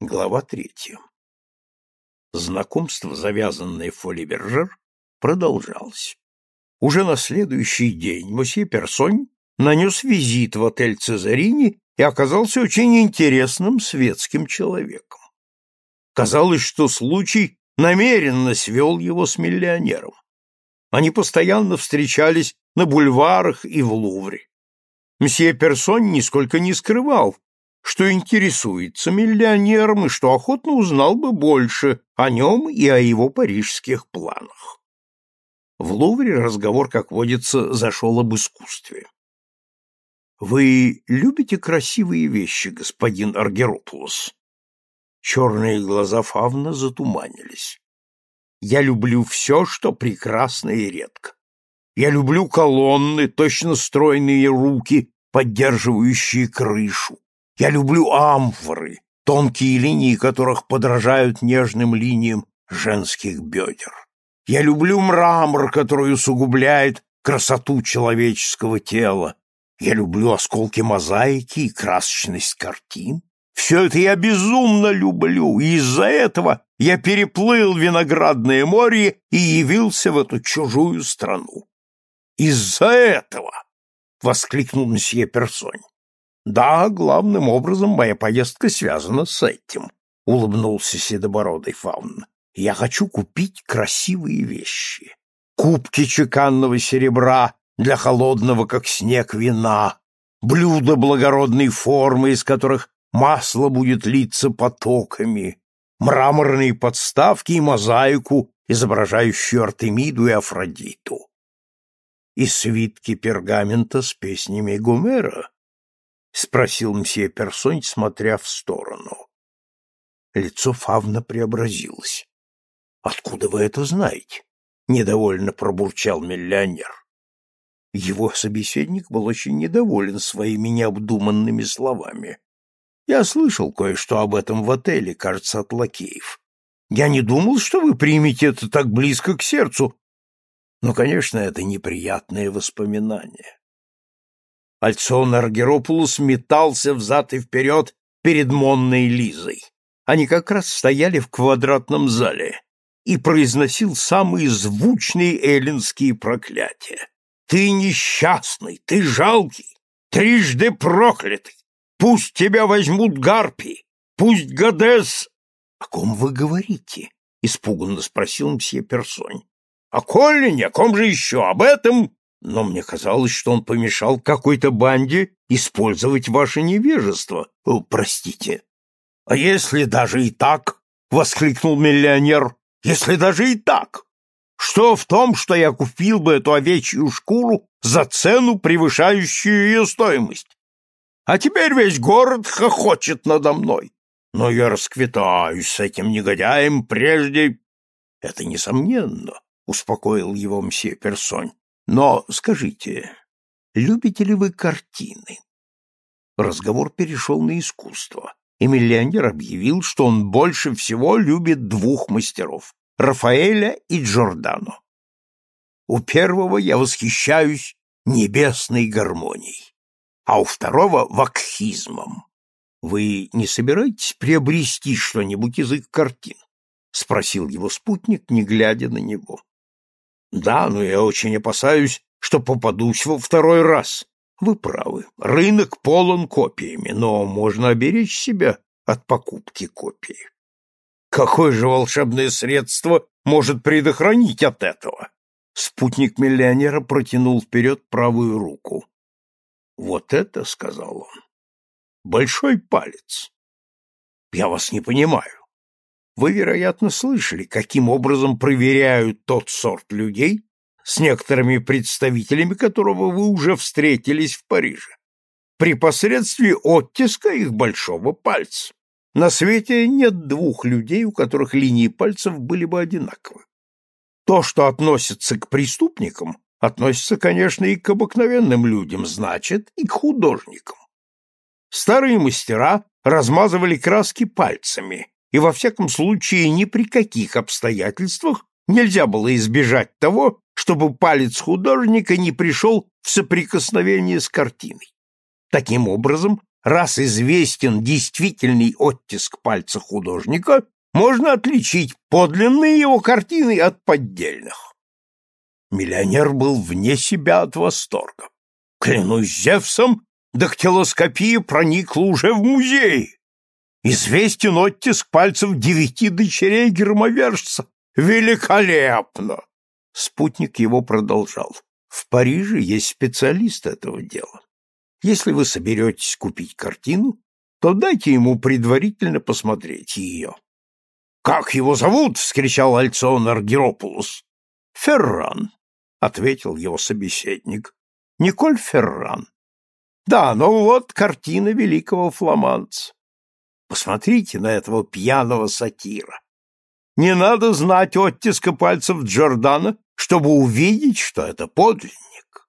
Глава третья. Знакомство, завязанное в Фолибержер, продолжалось. Уже на следующий день мосье Персонь нанес визит в отель Цезарини и оказался очень интересным светским человеком. Казалось, что случай намеренно свел его с миллионером. Они постоянно встречались на бульварах и в Лувре. Мсье Персон нисколько не скрывал, что интересуется миллионером и что охотно узнал бы больше о нем и о его парижских планах. В Лувре разговор, как водится, зашел об искусстве. «Вы любите красивые вещи, господин Аргеропулос?» Черные глаза Фавна затуманились. «Я люблю все, что прекрасно и редко. Я люблю колонны, точно стройные руки, поддерживающие крышу. Я люблю амфоры, тонкие линии которых подражают нежным линиям женских бедер. Я люблю мрамор, который усугубляет красоту человеческого тела. Я люблю осколки мозаики и красочность картин. Все это я безумно люблю, и из-за этого я переплыл виноградное море и явился в эту чужую страну. Из-за этого! — воскликнул месье Персонь. Да, главным образом моя поездка связана с этим, улыбнулся седобородый фаун. Я хочу купить красивые вещи. Кубки чеканного серебра для холодного, как снег, вина, блюда благородной формы, из которых масло будет литься потоками, мраморные подставки и мозаику, изображающую Артемиду и Афродиту. И свитки пергамента с песнями Гомера, — спросил мсье Персонь, смотря в сторону. Лицо Фавна преобразилось. — Откуда вы это знаете? — недовольно пробурчал миллионер. Его собеседник был очень недоволен своими необдуманными словами. Я слышал кое-что об этом в отеле, кажется, от лакеев. Я не думал, что вы примете это так близко к сердцу. Но, конечно, это неприятное воспоминание. Альцион Аргеропулус метался взад и вперед перед Монной Лизой. Они как раз стояли в квадратном зале и произносил самые звучные эллинские проклятия. «Ты несчастный, ты жалкий, трижды проклятый! Пусть тебя возьмут гарпии, пусть Гадес...» «О ком вы говорите?» — испуганно спросил мсье Персонь. «О Коллине? О ком же еще? Об этом но мне казалось, что он помешал какой-то банде использовать ваше невежество. О, простите. А если даже и так, воскликнул миллионер. Если даже и так, что в том, что я купил бы эту овечью шкуру за цену, превышающую ее стоимость? А теперь весь город хохочет надо мной. Но я расквитаюсь с этим негодяем прежде... Это несомненно, успокоил его мсье Персонь. Но скажите, любите ли вы картины? Разговор перешел на искусство, и миллионер объявил, что он больше всего любит двух мастеров — Рафаэля и Джордано. У первого я восхищаюсь небесной гармонией, а у второго — вакхизмом. Вы не собираетесь приобрести что-нибудь из их картин? — спросил его спутник, не глядя на него. Да, но я очень опасаюсь, что попадусь во второй раз. Вы правы. Рынок полон копиями, но можно оберечь себя от покупки копии. Какое же волшебное средство может предохранить от этого? Спутник миллионера протянул вперед правую руку. Вот это, сказал он, большой палец. Я вас не понимаю. Вы, вероятно, слышали, каким образом проверяют тот сорт людей, с некоторыми представителями которого вы уже встретились в Париже, при посредстве оттиска их большого пальца. На свете нет двух людей, у которых линии пальцев были бы одинаковы. То, что относится к преступникам, относится, конечно, и к обыкновенным людям, значит, и к художникам. Старые мастера размазывали краски пальцами, и во всяком случае ни при каких обстоятельствах нельзя было избежать того, чтобы палец художника не пришел в соприкосновение с картиной. Таким образом, раз известен действительный оттиск пальца художника, можно отличить подлинные его картины от поддельных. Миллионер был вне себя от восторга. Клянусь Зевсом, дактилоскопия проникла уже в музей. Известен оттиск пальцев девяти дочерей громовержца. Великолепно! Спутник его продолжал. В Париже есть специалист этого дела. Если вы соберетесь купить картину, то дайте ему предварительно посмотреть ее. — Как его зовут? — вскричал Альцион Аргиропулус. — Ферран, — ответил его собеседник. — Николь Ферран. — Да, ну вот картина великого фламандца. Посмотрите на этого пьяного сатира. Не надо знать оттиска пальцев Джордана, чтобы увидеть, что это подлинник.